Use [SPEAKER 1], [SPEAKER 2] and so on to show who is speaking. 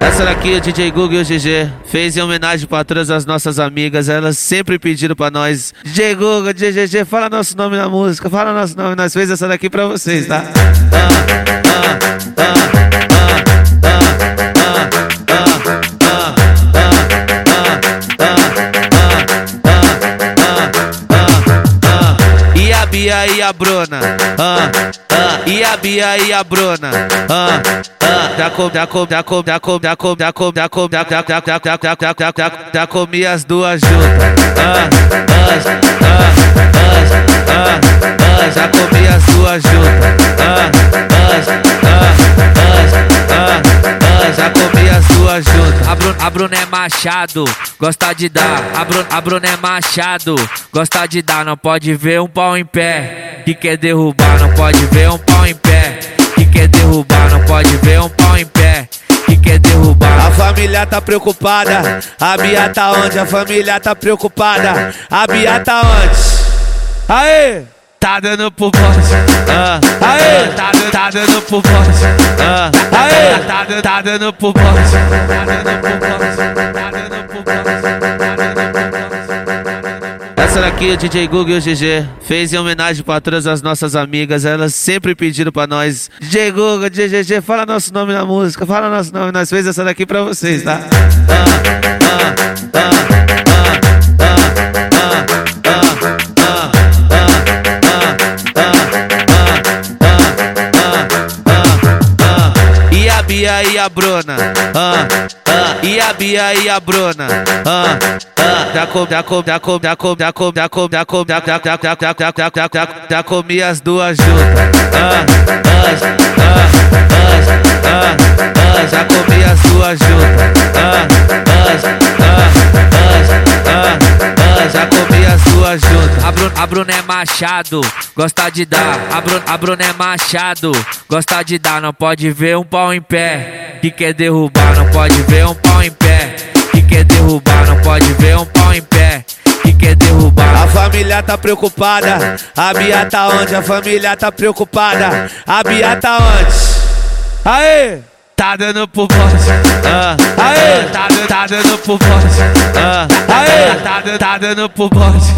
[SPEAKER 1] Essa daqui o DJ Google e o GG fez em homenagem para todas as nossas amigas. Elas sempre pediram para nós: DJ Google, DJ GG, fala nosso nome na música, fala nosso nome. Nós fez essa daqui para vocês, tá? Ah, ah, ah, Bia e a Bruna, ah, ah, e a Bia e a Bruna, ah, já com, já com, já com, já com, já com, já com, já com, já já já já já já já já já comi as duas juntas. Ah, ah, ah, ah, ah, já comi as duas juntas. Ah, ah, ah,
[SPEAKER 2] A Bruna, a Bruna é machado, gosta de dar. A Bruna, a Bruna é machado, gosta de dar. Não pode ver um pau em pé, que quer derrubar. Não pode ver um pau em pé, que quer derrubar. Não pode ver um pau em pé, que quer derrubar.
[SPEAKER 1] A família tá preocupada, a Bia tá onde? A família tá preocupada, a Bia tá onde? Aê! Tá dando pro bote, ah, aê, tá, dando- tá dando pro bote, ah, aê, tá, tá dando pro bote, tá tá tá. Essa daqui o DJ Google e o GG fez em homenagem para todas as nossas amigas. Elas sempre pediram para nós: DJ Google, DJ GG, fala nosso nome na música, fala nosso nome. Nós fez essa daqui para vocês, tá? Ah, ah, Bia e a Bruna, ah, ah, e a Bia e a Bruna, ah, ah, já com, já com, já com, já com, já com, já com, já com, já já já já já já já já já comi as duas juntas. Ah, ah, ah,
[SPEAKER 2] machado, gosta de dar. A Bruna, a Bruna é machado, gosta de dar. Não pode ver um pau em pé, que quer derrubar. Não pode ver um pau em pé, que quer derrubar. Não pode ver um pau em pé, que quer derrubar.
[SPEAKER 1] A família tá preocupada, a Bia tá onde? A família tá preocupada, a Bia tá onde? Aê! Tá dando pro bote, ah, aê! Tá, dando- tá dando pro bote, ah, aê! Tá, dando- tá dando pro bote,